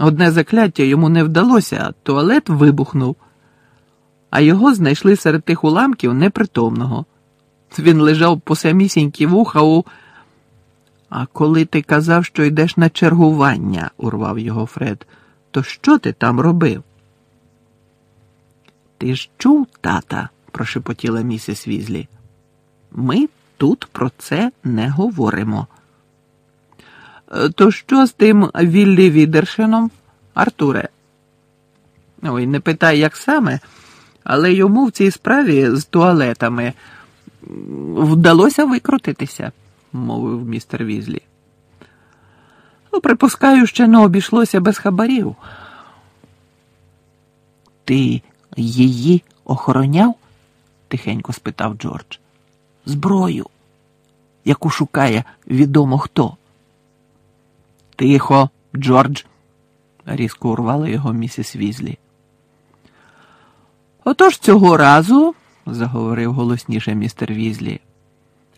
Одне закляття йому не вдалося, туалет вибухнув, а його знайшли серед тих уламків непритомного. Він лежав по самісінькі вуха у. А коли ти казав, що йдеш на чергування, урвав його Фред, то що ти там робив? Ти ж чув, тата, прошепотіла місіс Візлі. Ми тут про це не говоримо. «Е, То що з тим Віллі Відершином, Артуре? Ой, не питай, як саме, але йому в цій справі з туалетами вдалося викрутитися, мовив містер Візлі. Ну, припускаю, ще не обійшлося без хабарів. Ти її охороняв? тихенько спитав Джордж. Зброю, яку шукає відомо хто. Тихо, Джордж, різко урвала його місіс Візлі. Отож цього разу, заговорив голосніше містер Візлі,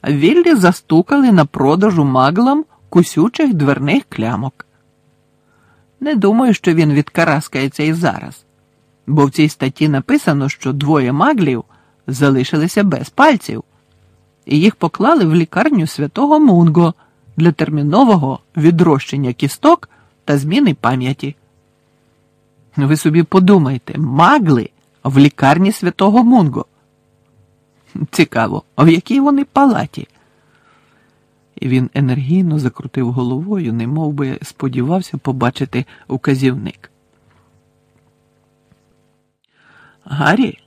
Віллі застукали на продажу маглам кусючих дверних клямок. Не думаю, що він відкараскається і зараз, бо в цій статті написано, що двоє маглів залишилися без пальців, і їх поклали в лікарню святого Мунго для термінового відрощення кісток та зміни пам'яті. Ви собі подумайте, магли в лікарні святого Мунго. Цікаво, а в якій вони палаті? І він енергійно закрутив головою, не би сподівався побачити указівник. Гаррі,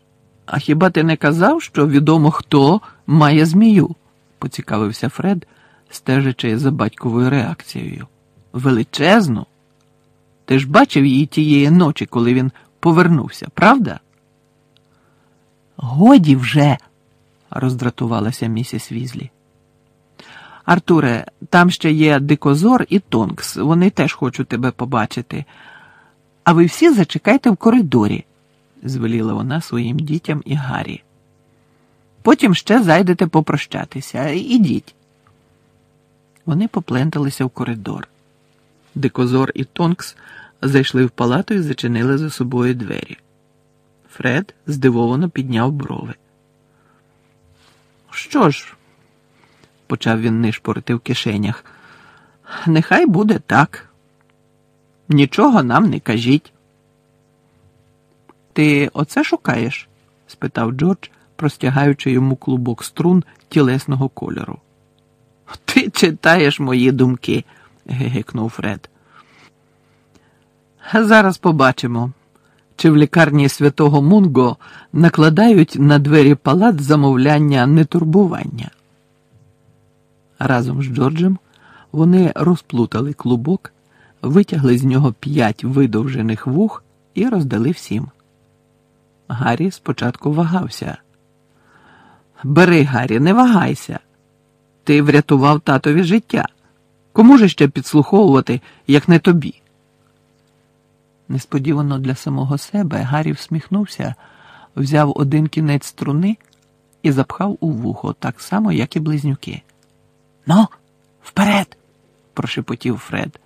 а хіба ти не казав, що відомо хто має змію? поцікавився Фред, стежачи за батьковою реакцією. Величезну? Ти ж бачив її тієї ночі, коли він повернувся, правда? Годі вже, роздратувалася місіс Візлі. Артуре, там ще є Дикозор і Тонкс, вони теж хочуть тебе побачити. А ви всі зачекайте в коридорі, звеліла вона своїм дітям і Гаррі. Потім ще зайдете попрощатися. Ідіть. Вони попленталися в коридор. Дикозор і Тонкс зайшли в палату і зачинили за собою двері. Фред здивовано підняв брови. Що ж, почав він нишпорити в кишенях, нехай буде так. Нічого нам не кажіть. Ти оце шукаєш? спитав Джордж, простягаючи йому клубок струн тілесного кольору. Ти читаєш мої думки, гигикнув Фред. Зараз побачимо, чи в лікарні святого Мунго накладають на двері палат замовляння нетурбування. Разом з Джорджем вони розплутали клубок, витягли з нього п'ять видовжених вух і роздали всім. Гаррі спочатку вагався. Бери, Гаррі, не вагайся. Ти врятував татові життя. Кому ж ще підслуховувати, як не тобі? Несподівано для самого себе Гаррі всміхнувся, взяв один кінець струни і запхав у вухо, так само, як і близнюки. Ну, вперед! прошепотів Фред.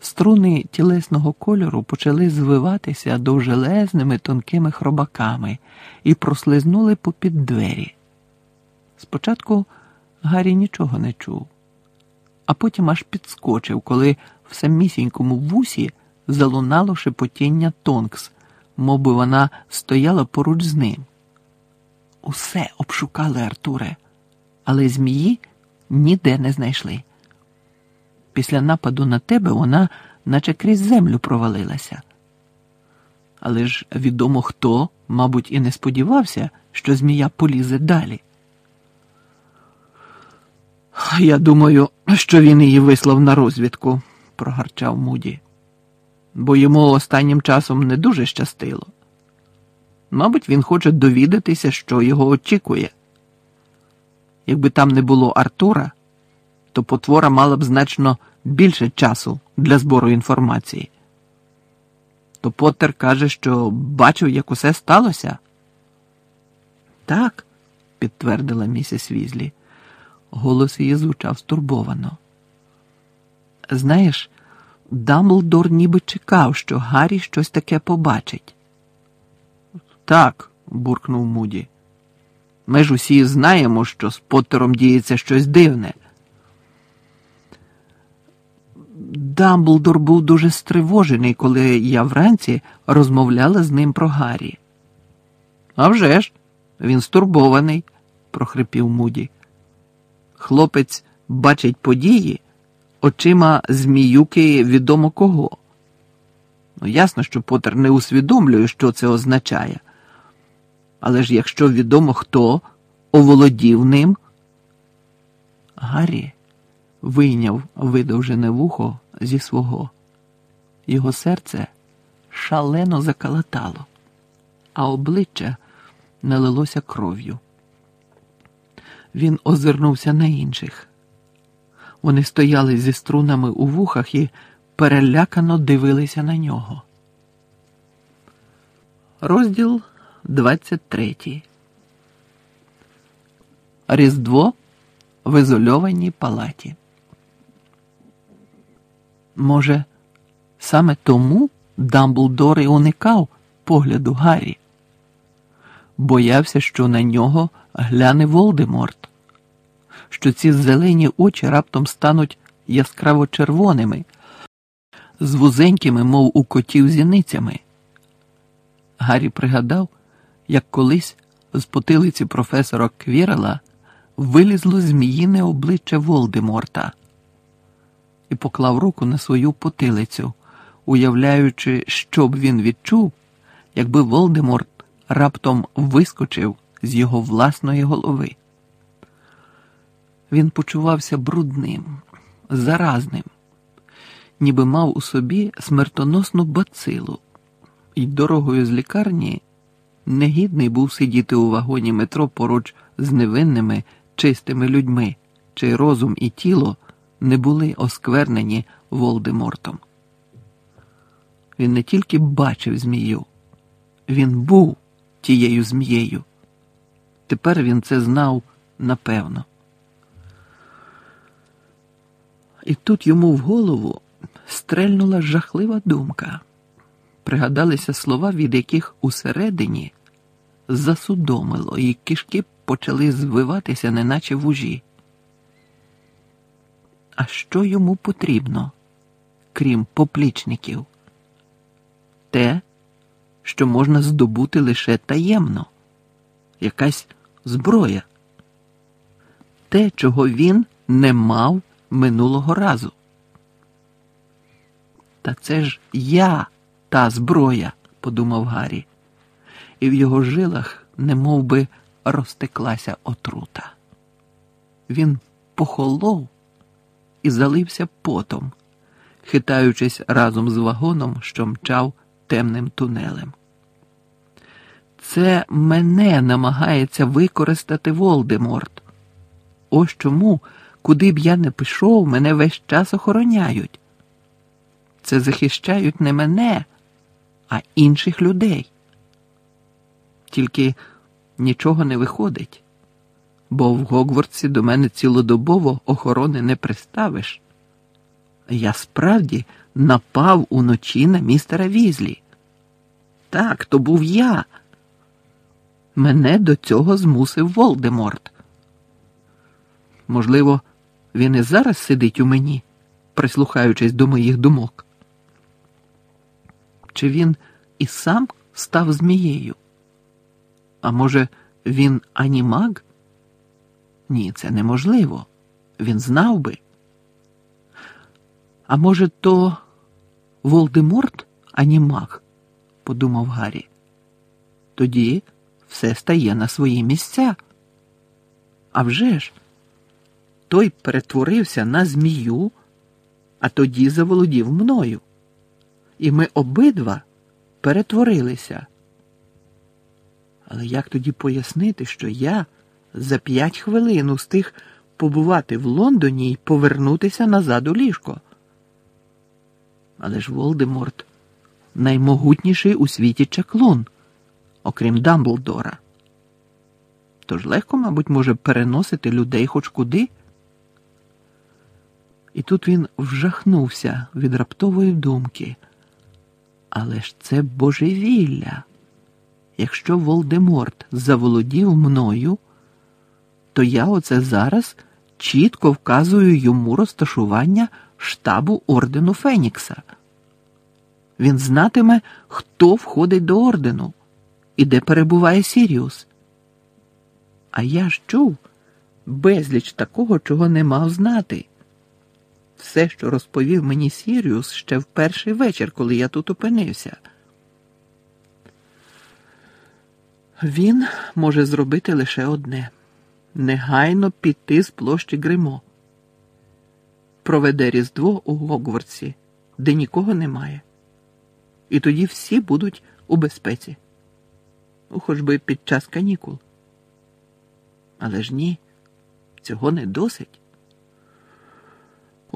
Струни тілесного кольору почали звиватися довжелезними тонкими хробаками і прослизнули попід двері. Спочатку Гаррі нічого не чув, а потім аж підскочив, коли в самісінькому вусі залунало шепотіння Тонкс, мов би вона стояла поруч з ним. Усе обшукали Артуре, але змії ніде не знайшли. Після нападу на тебе вона наче крізь землю провалилася. Але ж відомо хто, мабуть, і не сподівався, що змія полізе далі. Я думаю, що він її вислав на розвідку, прогарчав Муді, бо йому останнім часом не дуже щастило. Мабуть, він хоче довідатися, що його очікує. Якби там не було Артура, то потвора мала б значно більше часу для збору інформації. То Поттер каже, що бачив, як усе сталося. Так, підтвердила місіс Візлі. Голос її звучав стурбовано. Знаєш, Дамблдор ніби чекав, що Гаррі щось таке побачить. Так, буркнув Муді. Ми ж усі знаємо, що з Поттером діється щось дивне. Дамблдор був дуже стривожений, коли я вранці розмовляла з ним про Гаррі. «А вже ж, він стурбований, прохрипів Муді. Хлопець бачить події очима зміюки відомо кого. Ну, ясно, що Поттер не усвідомлює, що це означає. Але ж якщо відомо хто оволодів ним. Гаррі вийняв видовжене вухо зі свого. Його серце шалено закалатало, а обличчя налилося кров'ю. Він озирнувся на інших. Вони стояли зі струнами у вухах і перелякано дивилися на нього. Розділ 23 Різдво в ізольованій палаті. Може, саме тому Дамблдор і уникав погляду Гаррі, боявся, що на нього гляне Волдеморт, що ці зелені очі раптом стануть яскраво червоними, з вузенькими, мов у котів зіницями. Гаррі пригадав, як колись з потилиці професора Квірела вилізло зміїне обличчя Волдеморта і поклав руку на свою потилицю, уявляючи, що б він відчув, якби Волдеморт раптом вискочив з його власної голови. Він почувався брудним, заразним, ніби мав у собі смертоносну бацилу, і дорогою з лікарні негідний був сидіти у вагоні метро поруч з невинними, чистими людьми, чий розум і тіло не були осквернені Волдемортом. Він не тільки бачив змію, він був тією змією. Тепер він це знав напевно. І тут йому в голову стрельнула жахлива думка. Пригадалися слова, від яких усередині засудомило, і кишки почали звиватися, неначе вужі. А що йому потрібно, крім поплічників? Те, що можна здобути лише таємно, якась зброя, те, чого він не мав минулого разу. Та це ж я та зброя, подумав Гаррі, і в його жилах не би, розтеклася отрута. Він похолов і залився потом, хитаючись разом з вагоном, що мчав темним тунелем. Це мене намагається використати Волдеморт. Ось чому, куди б я не пішов, мене весь час охороняють. Це захищають не мене, а інших людей. Тільки нічого не виходить, бо в Гогвардсі до мене цілодобово охорони не приставиш. Я справді напав уночі на містера Візлі. Так, то був я. Мене до цього змусив Волдеморт. Можливо, він і зараз сидить у мені, прислухаючись до моїх думок. Чи він і сам став змією? А може, він анімаг? Ні, це неможливо. Він знав би. А може, то Волдеморт анімаг? подумав Гаррі. Тоді все стає на свої місця. А вже ж, той перетворився на змію, а тоді заволодів мною. І ми обидва перетворилися. Але як тоді пояснити, що я за п'ять хвилин устиг побувати в Лондоні і повернутися назад у ліжко? Але ж Волдеморт наймогутніший у світі чаклун, окрім Дамблдора. Тож легко, мабуть, може переносити людей хоч куди. І тут він вжахнувся від раптової думки. Але ж це божевілля. Якщо Волдеморт заволодів мною, то я оце зараз чітко вказую йому розташування штабу ордену Фенікса. Він знатиме, хто входить до ордену і де перебуває Сіріус. А я ж чув безліч такого, чого не мав знати. Все, що розповів мені Сіріус ще в перший вечір, коли я тут опинився. Він може зробити лише одне негайно піти з площі Гримо. Проведе Різдво у Гогвардсі, де нікого немає. І тоді всі будуть у безпеці, ну, хоч би під час канікул. Але ж ні, цього не досить.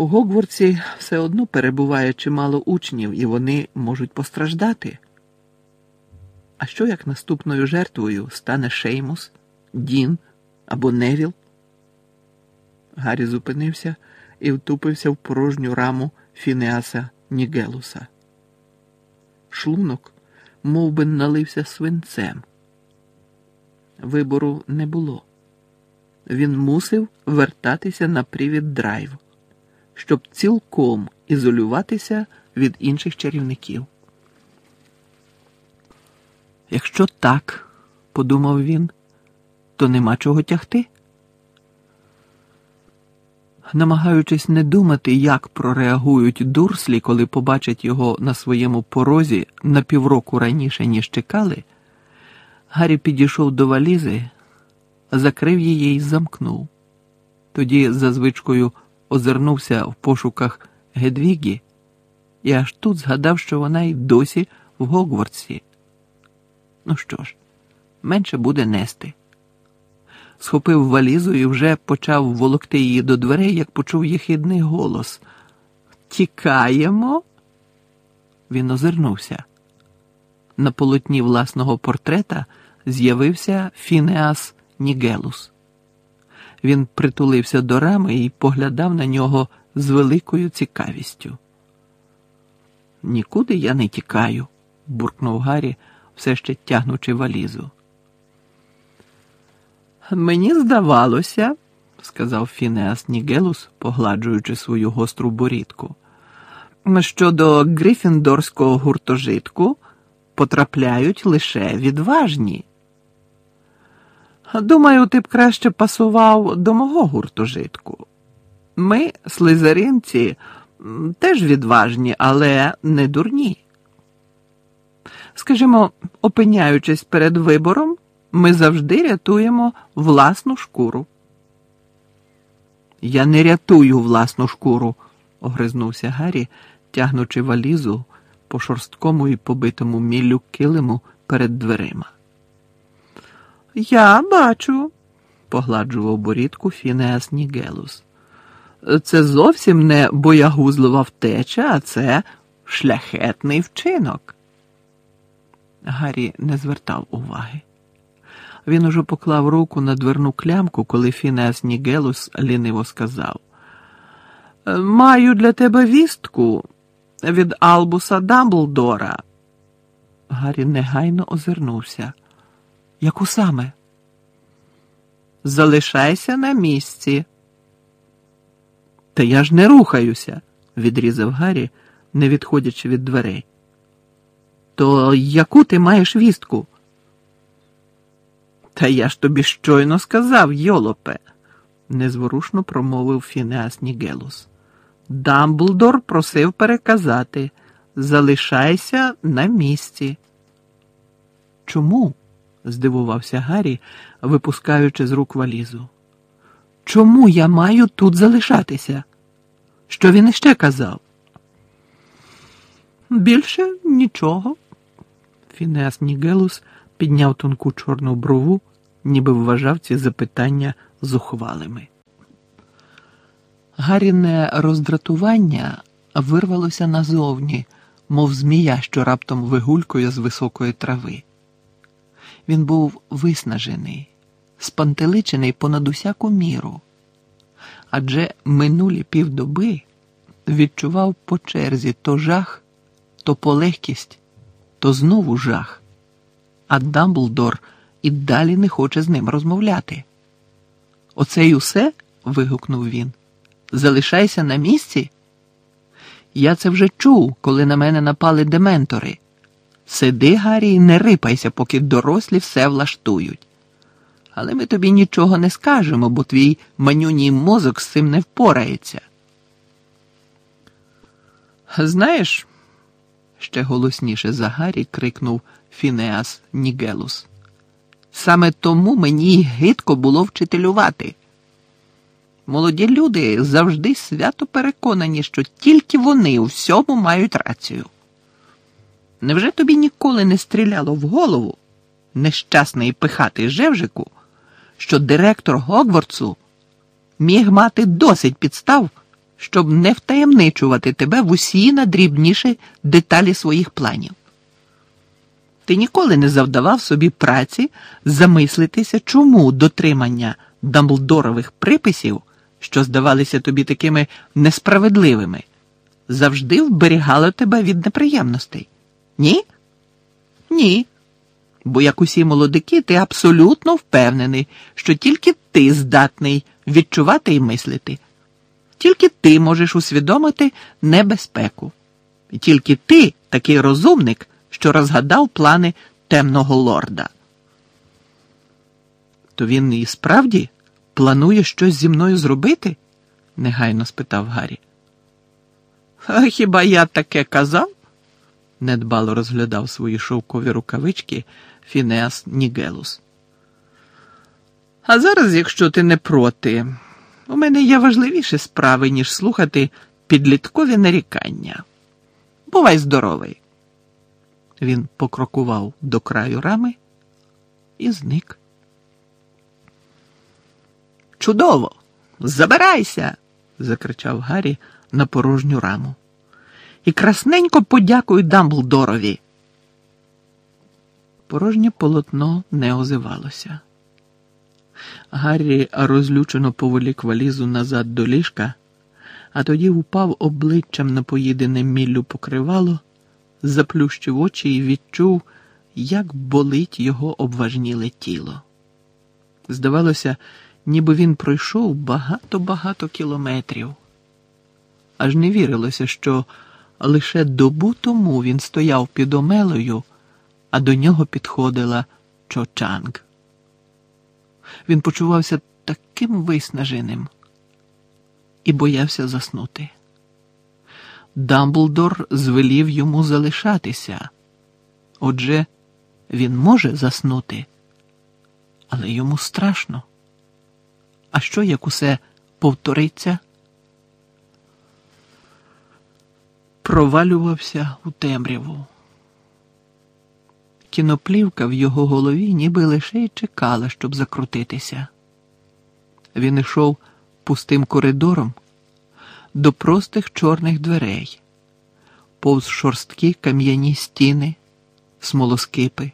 У Гогвардсі все одно перебуває чимало учнів, і вони можуть постраждати. А що як наступною жертвою стане Шеймус, Дін або Невіл? Гаррі зупинився і втупився в порожню раму Фінеаса Нігелуса. Шлунок мов би, налився свинцем. Вибору не було. Він мусив вертатися на привід драйв, щоб цілком ізолюватися від інших чарівників. Якщо так, подумав він, то нема чого тягти. Намагаючись не думати, як прореагують дурслі, коли побачать його на своєму порозі на півроку раніше, ніж чекали, Гаррі підійшов до валізи, закрив її і замкнув. Тоді, за звичкою, озирнувся в пошуках Гедвігі і аж тут згадав, що вона й досі в Гогвардсі. Ну що ж, менше буде нести. Схопив валізу і вже почав волокти її до дверей, як почув єхидний голос. Тікаємо? Він озирнувся. На полотні власного портрета з'явився Фінеас Нігелус. Він притулився до рами і поглядав на нього з великою цікавістю. Нікуди я не тікаю, буркнув Гаррі, все ще тягнучи валізу. Мені здавалося, сказав Фінеас Нігелус, погладжуючи свою гостру борідку, що до грифіндорського гуртожитку потрапляють лише відважні. Думаю, ти б краще пасував до мого гуртожитку. Ми, слизеринці, теж відважні, але не дурні. Скажімо, опиняючись перед вибором, ми завжди рятуємо власну шкуру. Я не рятую власну шкуру, огризнувся Гаррі, тягнучи валізу по шорсткому і побитому міллю килиму перед дверима. Я бачу, погладжував борідку Фінеас Нігелус. Це зовсім не боягузлива втеча, а це шляхетний вчинок. Гаррі не звертав уваги. Він уже поклав руку на дверну клямку, коли Фінеас Нігелус ліниво сказав: Маю для тебе вістку від Албуса Дамблдора. Гаррі негайно озирнувся. Яку саме? Залишайся на місці. Та я ж не рухаюся, відрізав Гаррі, не відходячи від дверей. То яку ти маєш вістку? Та я ж тобі щойно сказав, йолопе, незворушно промовив Фінеас Нігелус. Дамблдор просив переказати залишайся на місці. Чому? Здивувався Гаррі, випускаючи з рук валізу. Чому я маю тут залишатися? Що він іще казав? Більше нічого. Фінеас Нігелус підняв тонку чорну брову, ніби вважав ці запитання зухвалими. Гаріне роздратування вирвалося назовні, мов змія, що раптом вигулькує з високої трави. Він був виснажений, спантеличений понад усяку міру, адже минулі півдоби відчував по черзі то жах, то полегкість, то знову жах. А Дамблдор і далі не хоче з ним розмовляти. Оце й усе? вигукнув він. Залишайся на місці. Я це вже чув, коли на мене напали дементори. Сиди, Гаррі, не рипайся, поки дорослі все влаштують. Але ми тобі нічого не скажемо, бо твій манюній мозок з цим не впорається. Знаєш, ще голосніше за Гаррі крикнув Фінеас Нігелус. Саме тому мені гидко було вчителювати. Молоді люди завжди свято переконані, що тільки вони у всьому мають рацію. Невже тобі ніколи не стріляло в голову, нещасний пихатий Жевжику, що директор Гогвардсу міг мати досить підстав, щоб не втаємничувати тебе в усі надрібніші деталі своїх планів? Ти ніколи не завдавав собі праці замислитися, чому дотримання дамблдорових приписів, що здавалися тобі такими несправедливими, завжди вберігало тебе від неприємностей. Ні? Ні. Бо, як усі молодики, ти абсолютно впевнений, що тільки ти здатний відчувати і мислити, тільки ти можеш усвідомити небезпеку. І тільки ти такий розумник, що розгадав плани темного лорда. То він і справді планує щось зі мною зробити? негайно спитав Гаррі. А хіба я таке казав? Недбало розглядав свої шовкові рукавички Фінеас Нігелус. А зараз, якщо ти не проти, у мене є важливіші справи, ніж слухати підліткові нарікання. Бувай здоровий. Він покрокував до краю рами і зник. Чудово! Забирайся! закричав Гаррі на порожню раму і красненько подякую Дамблдорові. Порожнє полотно не озивалося. Гаррі розлючено поволік валізу назад до ліжка, а тоді впав обличчям на поїдене міллю покривало, заплющив очі і відчув, як болить його обважніле тіло. Здавалося, ніби він пройшов багато-багато кілометрів. Аж не вірилося, що Лише добу тому він стояв під омелою, а до нього підходила Чочанг. Він почувався таким виснаженим і боявся заснути. Дамблдор звелів йому залишатися. Отже, він може заснути, але йому страшно. А що як усе повториться? Провалювався у темряву. Кіноплівка в його голові ніби лише й чекала, щоб закрутитися. Він йшов пустим коридором до простих чорних дверей, повз шорсткі кам'яні стіни, смолоскипи,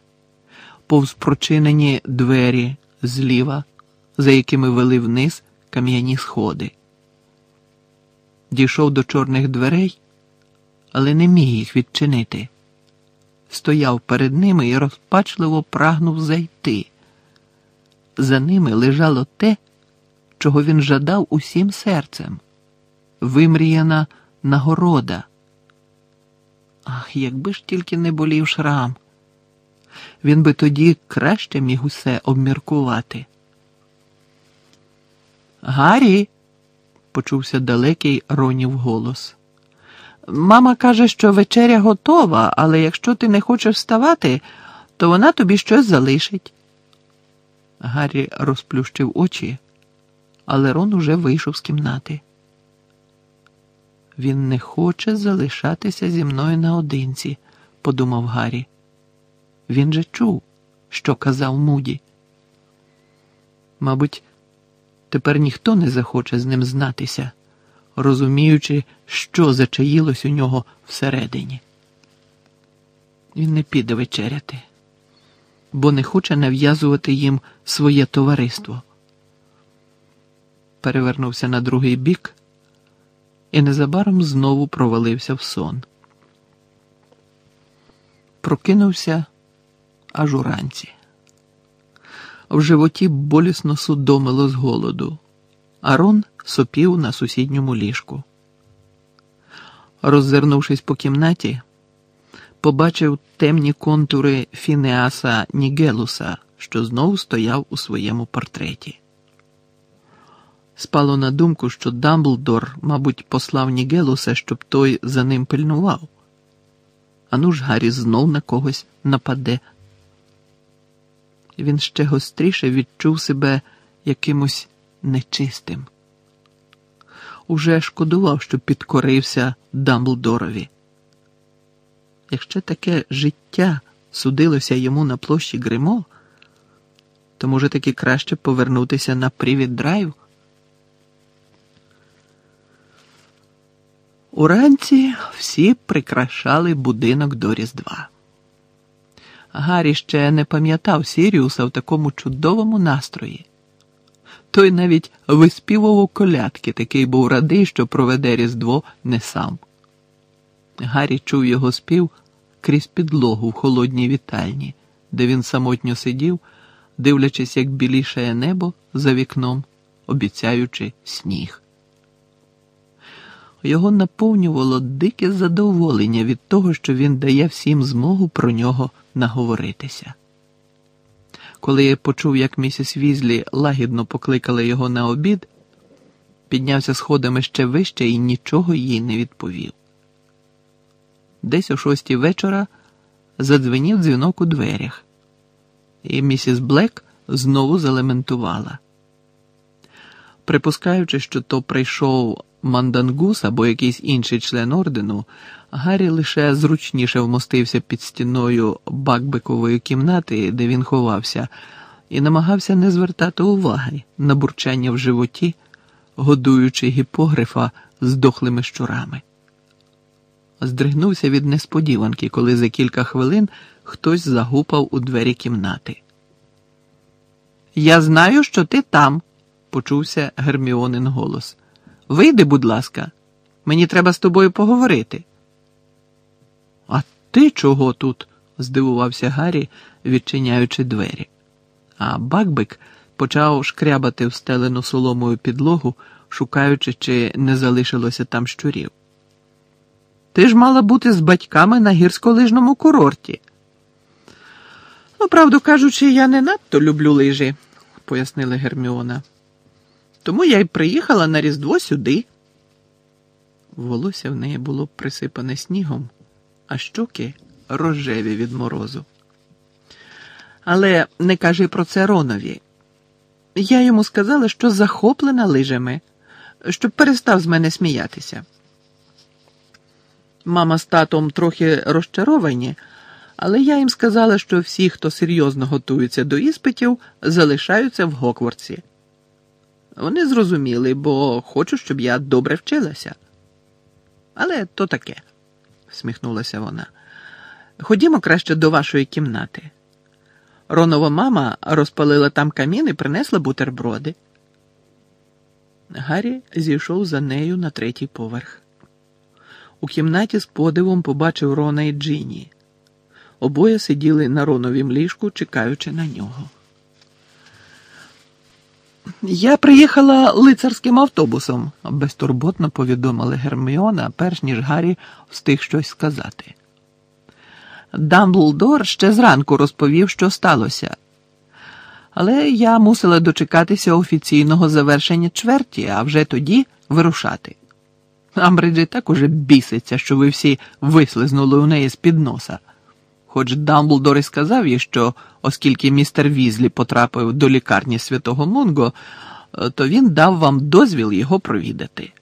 повз прочинені двері зліва, за якими вели вниз кам'яні сходи. Дійшов до чорних дверей але не міг їх відчинити. Стояв перед ними і розпачливо прагнув зайти. За ними лежало те, чого він жадав усім серцем вимріяна нагорода. Ах, якби ж тільки не болів шрам, він би тоді краще міг усе обміркувати. Гаррі, почувся далекий ронів голос. Мама каже, що вечеря готова, але якщо ти не хочеш вставати, то вона тобі щось залишить. Гаррі розплющив очі, але Рон уже вийшов з кімнати. Він не хоче залишатися зі мною наодинці, подумав Гаррі. Він же чув, що казав Муді. Мабуть, тепер ніхто не захоче з ним знатися розуміючи, що зачаїлось у нього всередині. Він не піде вечеряти, бо не хоче нав'язувати їм своє товариство. Перевернувся на другий бік і незабаром знову провалився в сон. Прокинувся аж уранці. В животі болісно судомило з голоду. Арон сопів на сусідньому ліжку. Роззирнувшись по кімнаті, побачив темні контури Фінеаса Нігелуса, що знову стояв у своєму портреті. Спало на думку, що Дамблдор, мабуть, послав Нігелуса, щоб той за ним пильнував. Ану ж Гаррі знов на когось нападе. Він ще гостріше відчув себе якимось нечистим. Уже шкодував, що підкорився Дамблдорові. Якщо таке життя судилося йому на площі Гримо, то може таки краще повернутися на привід драйв. Уранці всі прикрашали будинок до Різдва. Гаррі ще не пам'ятав Сіріуса в такому чудовому настрої. Той навіть виспівував колядки, такий був радий, що проведе Різдво не сам. Гаррі чув його спів крізь підлогу в холодній вітальні, де він самотньо сидів, дивлячись, як білішає небо за вікном, обіцяючи сніг. Його наповнювало дике задоволення від того, що він дає всім змогу про нього наговоритися. Коли я почув, як місіс Візлі лагідно покликала його на обід, піднявся сходами ще вище і нічого їй не відповів. Десь о шостій вечора задзвенів дзвінок у дверях, і місіс Блек знову залементувала. Припускаючи, що то прийшов мандангус або якийсь інший член ордену, Гаррі лише зручніше вмостився під стіною бакбикової кімнати, де він ховався, і намагався не звертати уваги на бурчання в животі, годуючи гіпогрифа з дохлими щурами. Здригнувся від несподіванки, коли за кілька хвилин хтось загупав у двері кімнати. Я знаю, що ти там, почувся Герміонин голос. Вийди, будь ласка, мені треба з тобою поговорити. Ти чого тут? здивувався Гаррі, відчиняючи двері. А Бакбик почав шкрябати встелену соломою підлогу, шукаючи, чи не залишилося там щурів. Ти ж мала бути з батьками на гірськолижному курорті. Ну, правду кажучи, я не надто люблю лижі, пояснила Герміона. Тому я й приїхала на Різдво сюди. Волосся в неї було присипане снігом, а щоки рожеві від морозу. Але не кажи про це Ронові. Я йому сказала, що захоплена лижами, щоб перестав з мене сміятися. Мама з татом трохи розчаровані, але я їм сказала, що всі, хто серйозно готується до іспитів, залишаються в Гокворці. Вони зрозуміли, бо хочу, щоб я добре вчилася. Але то таке, всміхнулася вона. Ходімо краще до вашої кімнати. Ронова мама розпалила там камін і принесла бутерброди. Гаррі зійшов за нею на третій поверх. У кімнаті з подивом побачив Рона і Джині. Обоє сиділи на Роновім ліжку, чекаючи на нього. Я приїхала лицарським автобусом, безтурботно повідомила Герміона, перш ніж Гаррі встиг щось сказати. Дамблдор ще зранку розповів, що сталося. Але я мусила дочекатися офіційного завершення чверті, а вже тоді вирушати. Амбриджі так уже біситься, що ви всі вислизнули у неї з під носа. Хоч Дамблдор і сказав їй, що оскільки містер Візлі потрапив до лікарні святого Мунго, то він дав вам дозвіл його провідати.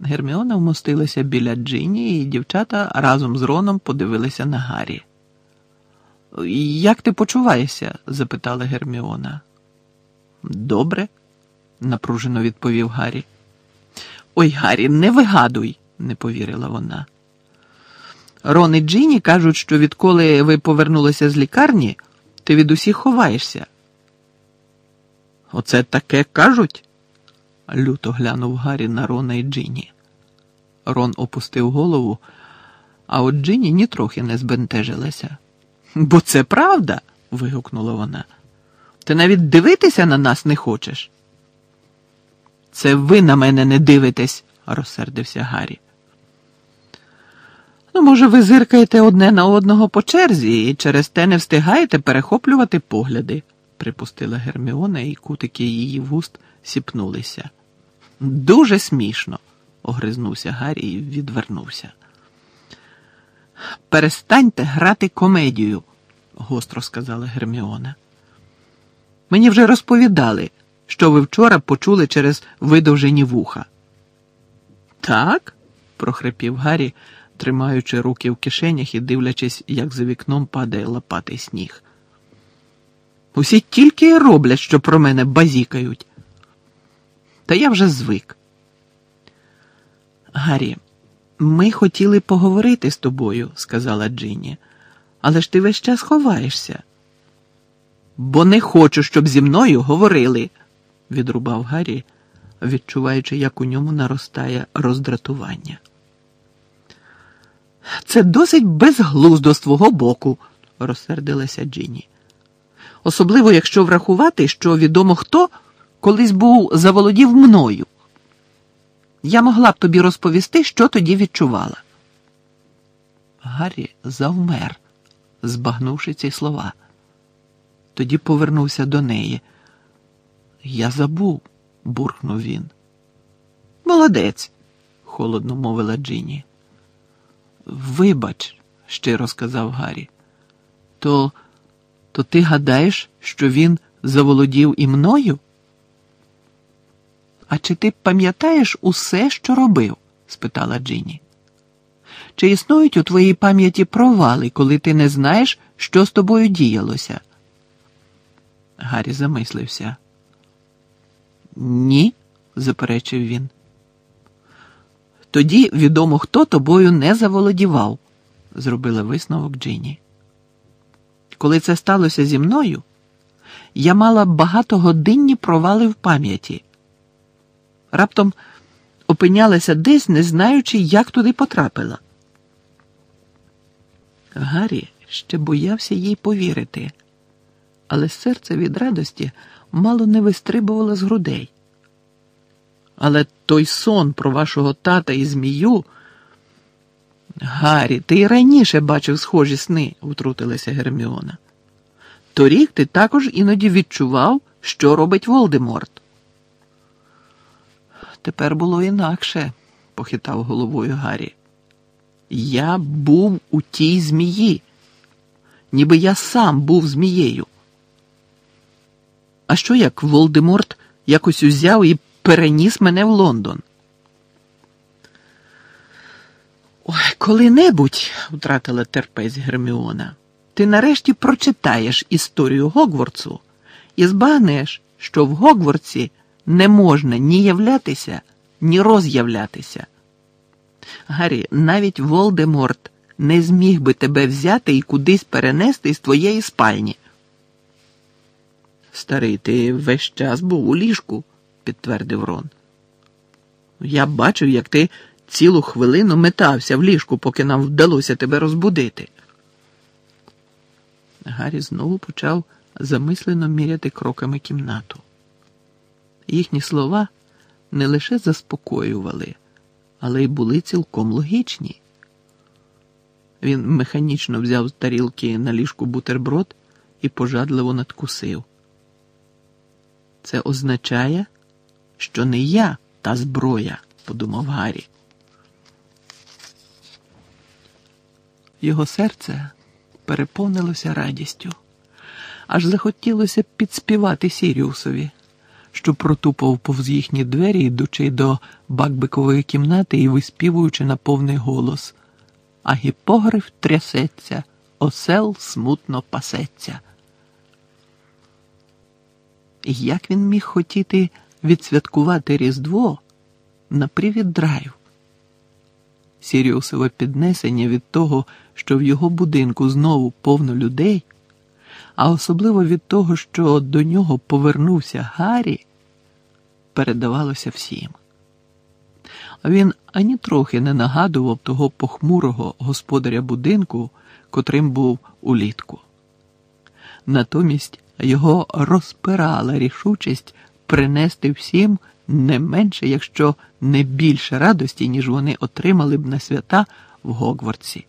Герміона вмостилася біля Джині, і дівчата разом з Роном подивилися на Гаррі. Як ти почуваєшся? запитала Герміона. Добре, напружено відповів Гаррі. Ой, Гаррі, не вигадуй, не повірила вона. Рон і Джині кажуть, що відколи ви повернулися з лікарні, ти від усіх ховаєшся. Оце таке кажуть? люто глянув Гаррі на Рона і Джині. Рон опустив голову, а от Джині нітрохи не збентежилася. Бо це правда. вигукнула вона. Ти навіть дивитися на нас не хочеш. Це ви на мене не дивитесь, розсердився Гаррі. Ну, може, ви зиркаєте одне на одного по черзі і через те не встигаєте перехоплювати погляди, припустила Герміона, і кутики її вуст сіпнулися. Дуже смішно, огризнувся Гаррі і відвернувся. Перестаньте грати комедію, гостро сказала Герміона. Мені вже розповідали, що ви вчора почули через видовжені вуха. Так? прохрипів Гаррі, тримаючи руки в кишенях і дивлячись, як за вікном падає лопатий сніг. Усі тільки й роблять, що про мене базікають. Та я вже звик. Гаррі, ми хотіли поговорити з тобою, сказала Джинні, але ж ти весь час ховаєшся. Бо не хочу, щоб зі мною говорили, відрубав Гаррі, відчуваючи, як у ньому наростає роздратування. Це досить безглуздо з твого боку, розсердилася Джинні. Особливо, якщо врахувати, що відомо хто колись був заволодів мною. Я могла б тобі розповісти, що тоді відчувала. Гаррі завмер, збагнувши ці слова. Тоді повернувся до неї. Я забув, буркнув він. Молодець, холодно мовила Джині. Вибач, щиро сказав Гаррі. То, то ти гадаєш, що він заволодів і мною? А чи ти пам'ятаєш усе, що робив? спитала Джині. Чи існують у твоїй пам'яті провали, коли ти не знаєш, що з тобою діялося? Гаррі замислився. Ні, заперечив він. Тоді відомо, хто тобою не заволодівав, зробила висновок Джині. Коли це сталося зі мною, я мала багатогодинні провали в пам'яті. Раптом опинялася десь, не знаючи, як туди потрапила. Гаррі ще боявся їй повірити, але серце від радості мало не вистрибувало з грудей. Але той сон про вашого тата і змію. Гаррі, ти й раніше бачив схожі сни, втрутилася Герміона. Торік ти також іноді відчував, що робить Волдеморт. Тепер було інакше, похитав головою Гаррі. Я був у тій змії, ніби я сам був змією. А що як Волдеморт якось узяв і переніс мене в Лондон? Ой, коли-небудь, втратила терпець Герміона, ти нарешті прочитаєш історію Гогвардсу і збагнеш, що в Гогвардсі не можна ні являтися, ні роз'являтися. Гаррі, навіть Волдеморт не зміг би тебе взяти і кудись перенести з твоєї спальні. Старий, ти весь час був у ліжку, підтвердив Рон. Я бачив, як ти цілу хвилину метався в ліжку, поки нам вдалося тебе розбудити. Гаррі знову почав замислено міряти кроками кімнату. Їхні слова не лише заспокоювали, але й були цілком логічні. Він механічно взяв з тарілки на ліжку бутерброд і пожадливо надкусив. Це означає, що не я та зброя, подумав Гаррі. Його серце переповнилося радістю, аж захотілося підспівати Сіріусові що протупав повз їхні двері, йдучи до бакбикової кімнати і виспівуючи на повний голос. А гіпогриф трясеться, осел смутно пасеться. Як він міг хотіти відсвяткувати Різдво на привід драйв? Сіріусове піднесення від того, що в його будинку знову повно людей а особливо від того, що до нього повернувся Гаррі, передавалося всім. Він ані трохи не нагадував того похмурого господаря будинку, котрим був улітку. Натомість його розпирала рішучість принести всім не менше, якщо не більше радості, ніж вони отримали б на свята в Гогвардсі.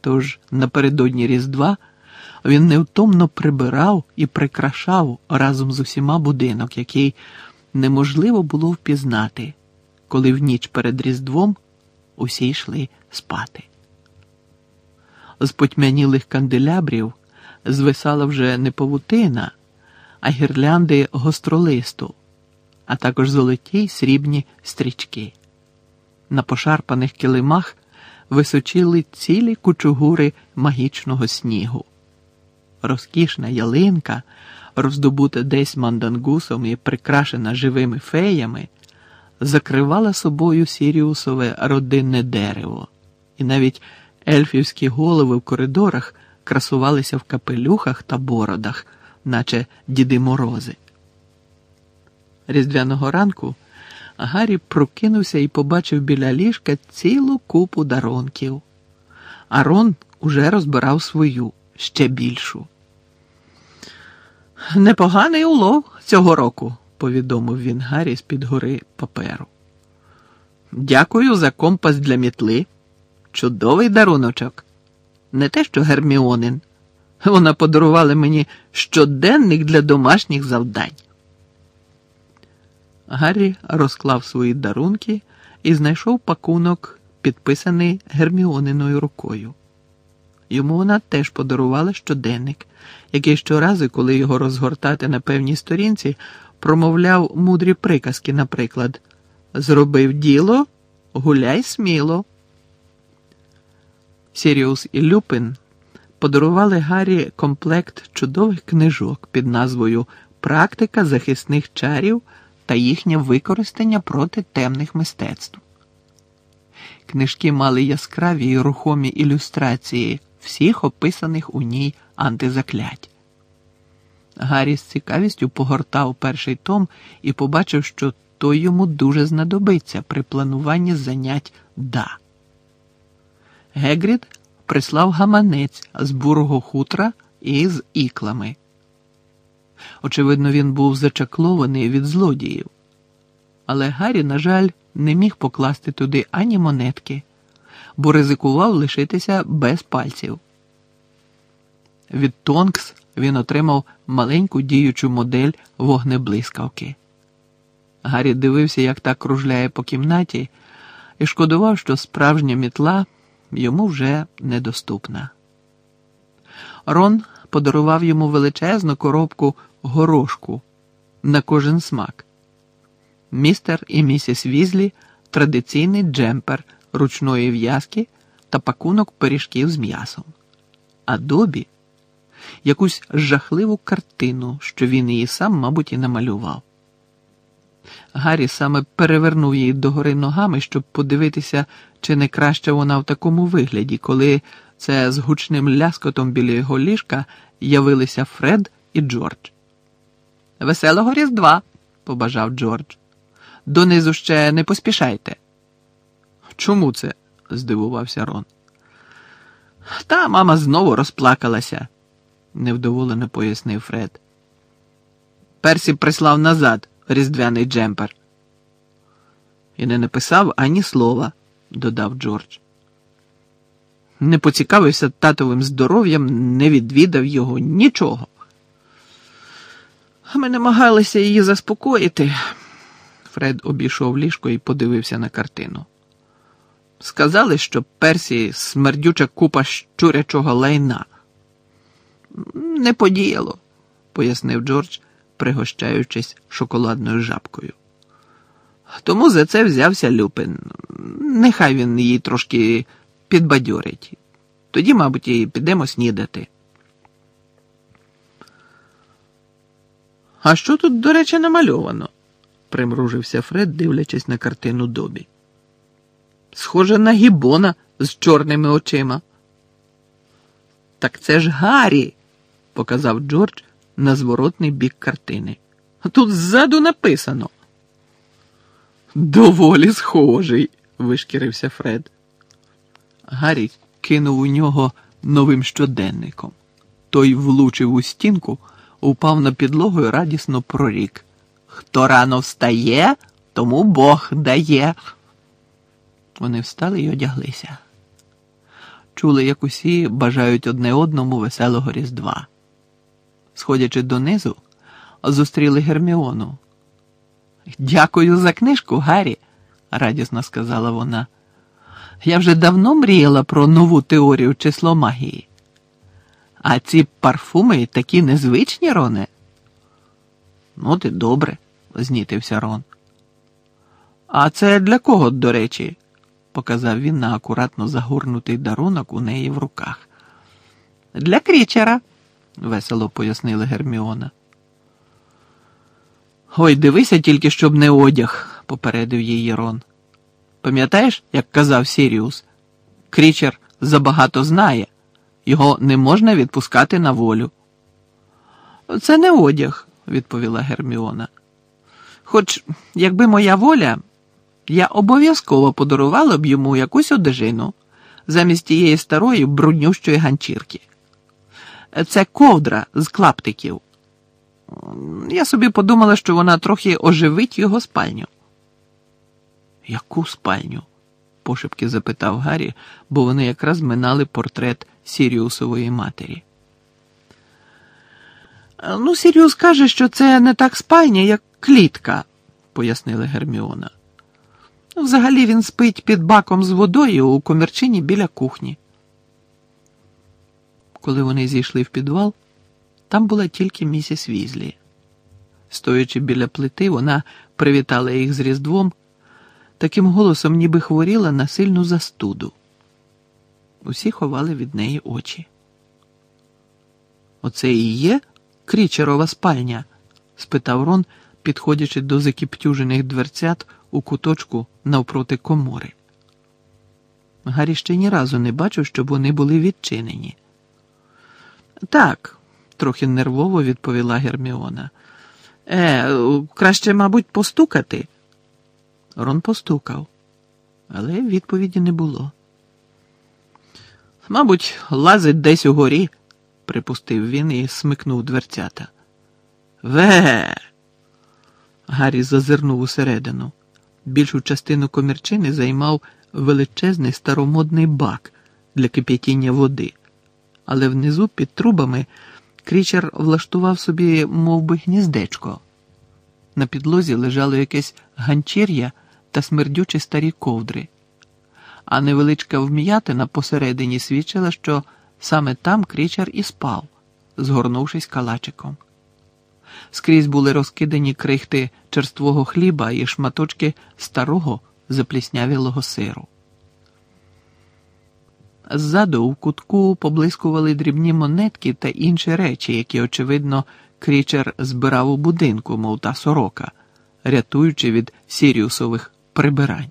Тож напередодні Різдва він невтомно прибирав і прикрашав разом з усіма будинок, який неможливо було впізнати, коли в ніч перед Різдвом усі йшли спати. З потьмянілих канделябрів звисала вже не павутина, а гірлянди гостролисту, а також золоті й срібні стрічки. На пошарпаних килимах височили цілі кучугури магічного снігу. Розкішна ялинка, роздобута десь мандангусом і прикрашена живими феями, закривала собою сіріусове родинне дерево, і навіть ельфівські голови в коридорах красувалися в капелюхах та бородах, наче діди морози. Різдвяного ранку Гаррі прокинувся і побачив біля ліжка цілу купу дарунків. А Рон уже розбирав свою ще більшу. Непоганий улов цього року, повідомив він Гаррі з під гори паперу. Дякую за компас для мітли. Чудовий даруночок. Не те, що Герміонин. Вона подарувала мені щоденник для домашніх завдань. Гаррі розклав свої дарунки і знайшов пакунок, підписаний Герміониною рукою. Йому вона теж подарувала щоденник, який щоразу, коли його розгортати на певній сторінці, промовляв мудрі приказки, наприклад, Зробив діло, гуляй сміло. Сіріус і Люпин подарували Гаррі комплект чудових книжок під назвою Практика захисних чарів та їхнє використання проти темних мистецтв. Книжки мали яскраві й рухомі ілюстрації всіх описаних у ній антизаклять. Гаррі з цікавістю погортав перший том і побачив, що той йому дуже знадобиться при плануванні занять да. Гегрід прислав гаманець з бурого хутра і з іклами. Очевидно, він був зачаклований від злодіїв. Але Гаррі, на жаль, не міг покласти туди ані монетки, бо ризикував лишитися без пальців. Від Тонкс він отримав маленьку діючу модель вогнеблискавки. Гаррі дивився, як та кружляє по кімнаті, і шкодував, що справжня мітла йому вже недоступна. Рон подарував йому величезну коробку горошку на кожен смак. Містер і місіс Візлі традиційний джемпер ручної в'язки та пакунок пиріжків з м'ясом. А Добі якусь жахливу картину, що він її сам, мабуть, і намалював. Гаррі саме перевернув її догори ногами, щоб подивитися, чи не краще вона в такому вигляді, коли це з гучним ляскотом біля його ліжка явилися Фред і Джордж. Веселого Різдва, побажав Джордж. Донизу ще не поспішайте. Чому це? здивувався Рон. Та мама знову розплакалася, невдоволено пояснив Фред. Персі прислав назад різдвяний джемпер. І не написав ані слова, додав Джордж. Не поцікавився татовим здоров'ям, не відвідав його нічого. Ми намагалися її заспокоїти. Фред обійшов ліжко і подивився на картину. Сказали, що Персі смердюча купа щурячого лайна. Не подіяло, пояснив Джордж, пригощаючись шоколадною жабкою. Тому за це взявся Люпин. Нехай він її трошки підбадьорить. Тоді, мабуть, і підемо снідати. А що тут, до речі, намальовано? примружився Фред, дивлячись на картину Добі. Схоже на гібона з чорними очима. Так це ж Гаррі, показав Джордж на зворотний бік картини. Тут ззаду написано Доволі схожий, вишкірився Фред. Гаррі кинув у нього новим щоденником. Той влучив у стінку, упав на підлогу і радісно прорік. Хто рано встає, тому Бог дає. Вони встали і одяглися. Чули, як усі бажають одне одному веселого Різдва. Сходячи донизу, зустріли Герміону. Дякую за книжку, Гаррі, радісно сказала вона. Я вже давно мріяла про нову теорію число магії. А ці парфуми такі незвичні, Роне. Ну, ти добре, знітився Рон. А це для кого, до речі? показав він на акуратно загорнутий дарунок у неї в руках. Для крічера, весело пояснила Герміона. Ой, дивися тільки, щоб не одяг, попередив її Рон. Пам'ятаєш, як казав Сіріус, крічер забагато знає, його не можна відпускати на волю. Це не одяг, відповіла Герміона. Хоч, якби моя воля, я обов'язково подарувала б йому якусь одежину замість тієї старої бруднющої ганчірки. Це ковдра з клаптиків. Я собі подумала, що вона трохи оживить його спальню. Яку спальню? пошепки запитав Гаррі, бо вони якраз минали портрет Сіріусової матері. Ну, Сіріус каже, що це не так спальня, як клітка, пояснила Герміона. Взагалі він спить під баком з водою у комірчині біля кухні. Коли вони зійшли в підвал, там була тільки місіс Візлі. Стоячи біля плити, вона привітала їх з Різдвом, таким голосом ніби хворіла на сильну застуду. Усі ховали від неї очі. Оце і є крічерова спальня? спитав Рон, підходячи до закіптюжених дверцят у куточку навпроти комори. Гаррі ще ні разу не бачив, щоб вони були відчинені. Так, трохи нервово відповіла Герміона. Е, краще, мабуть, постукати. Рон постукав, але відповіді не було. Мабуть, лазить десь угорі, припустив він і смикнув дверцята. Ве. Гаррі зазирнув усередину. Більшу частину комірчини займав величезний старомодний бак для кип'ятіння води, але внизу під трубами крічер влаштував собі мов би, гніздечко. На підлозі лежало якесь ганчір'я та смердючі старі ковдри, а невеличка вм'ятина посередині свідчила, що саме там крічер і спав, згорнувшись калачиком. Скрізь були розкидані крихти черствого хліба і шматочки старого запліснявілого сиру. Ззаду в кутку поблискували дрібні монетки та інші речі, які, очевидно, крічер збирав у будинку, мов та сорока, рятуючи від сіріусових прибирань.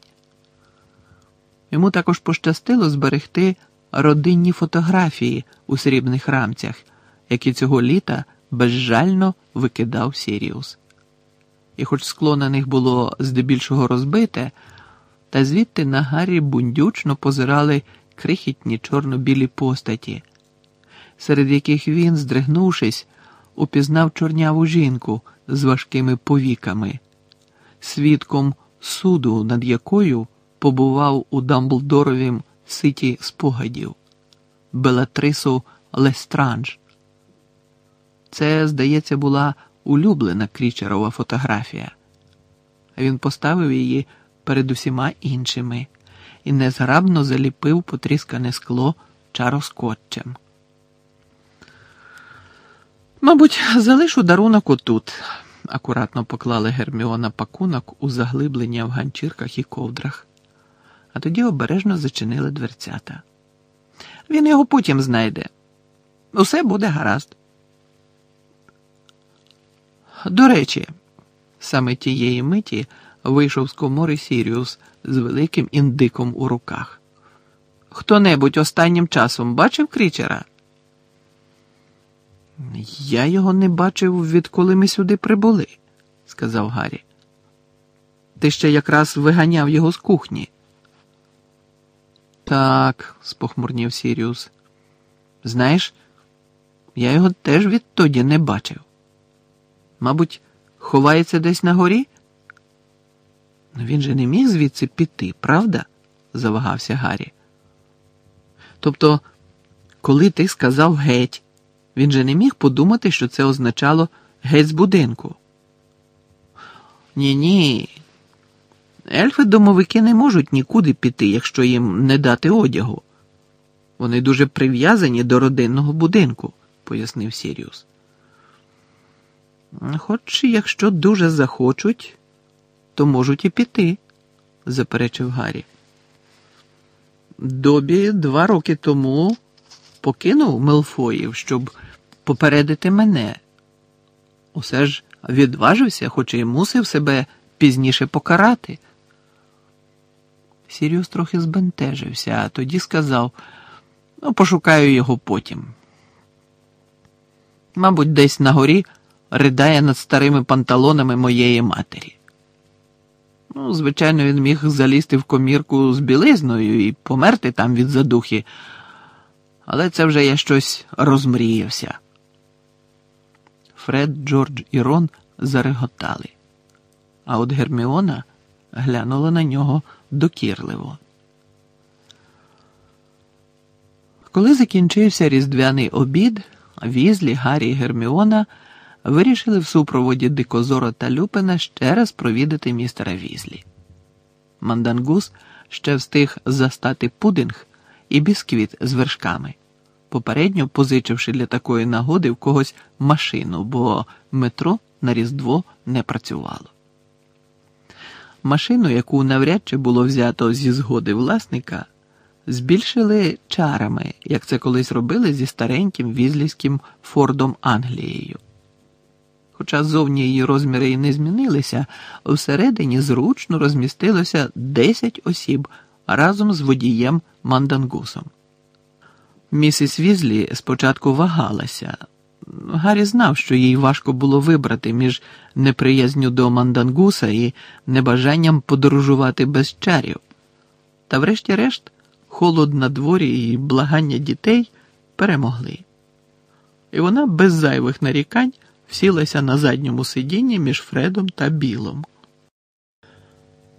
Йому також пощастило зберегти родинні фотографії у срібних рамцях, які цього літа безжально викидав Сіріус. І, хоч скло на них було здебільшого розбите, та звідти на Гаррі бундючно позирали крихітні чорно-білі постаті, серед яких він, здригнувшись, упізнав чорняву жінку з важкими повіками, свідком суду, над якою побував у Дамблдоровім ситі спогадів, Белатрису Лестранж. Це, здається, була улюблена крічерова фотографія. Він поставив її перед усіма іншими і незграбно заліпив потріскане скло чароскотчем. Мабуть, залишу дарунок отут, акуратно поклали Герміона пакунок у заглиблення в ганчірках і ковдрах, а тоді обережно зачинили дверцята. Він його потім знайде. Усе буде гаразд. До речі, саме тієї миті вийшов з комори Сіріус з великим індиком у руках. Хто небудь останнім часом бачив крічера? Я його не бачив, відколи ми сюди прибули, сказав Гаррі. ти ще якраз виганяв його з кухні. Так, спохмурнів Сіріус. Знаєш, я його теж відтоді не бачив. Мабуть, ховається десь на горі? Ну, Він же не міг звідси піти, правда? завагався Гаррі. Тобто, коли ти сказав геть, він же не міг подумати, що це означало геть з будинку. Ні, ні. Ельфи-домовики не можуть нікуди піти, якщо їм не дати одягу. Вони дуже прив'язані до родинного будинку, пояснив Сіріус. Хоч якщо дуже захочуть, то можуть і піти, заперечив Гаррі. Добі два роки тому покинув Мелфоїв, щоб попередити мене. Усе ж відважився, хоч і мусив себе пізніше покарати. Сіріус трохи збентежився, а тоді сказав ну, пошукаю його потім. Мабуть, десь на горі ридає над старими панталонами моєї матері. Ну, звичайно, він міг залізти в комірку з білизною і померти там від задухи, але це вже я щось розмріявся. Фред, Джордж і Рон зареготали, а от Герміона глянула на нього докірливо. Коли закінчився різдвяний обід, Візлі, Гаррі і Герміона вирішили в супроводі Дикозора та Люпина ще раз провідати містера Візлі. Мандангус ще встиг застати пудинг і бісквіт з вершками, попередньо позичивши для такої нагоди в когось машину, бо метро на Різдво не працювало. Машину, яку навряд чи було взято зі згоди власника, збільшили чарами, як це колись робили зі стареньким візлівським Фордом Англією. Хоча зовні її розміри і не змінилися, всередині зручно розмістилося 10 осіб разом з водієм Мандангусом. Місіс Візлі спочатку вагалася. Гаррі знав, що їй важко було вибрати між неприязню до Мандангуса і небажанням подорожувати без чарів. Та, врешті-решт, холод на дворі і благання дітей перемогли. І вона без зайвих нарікань всілася на задньому сидінні між Фредом та Білом.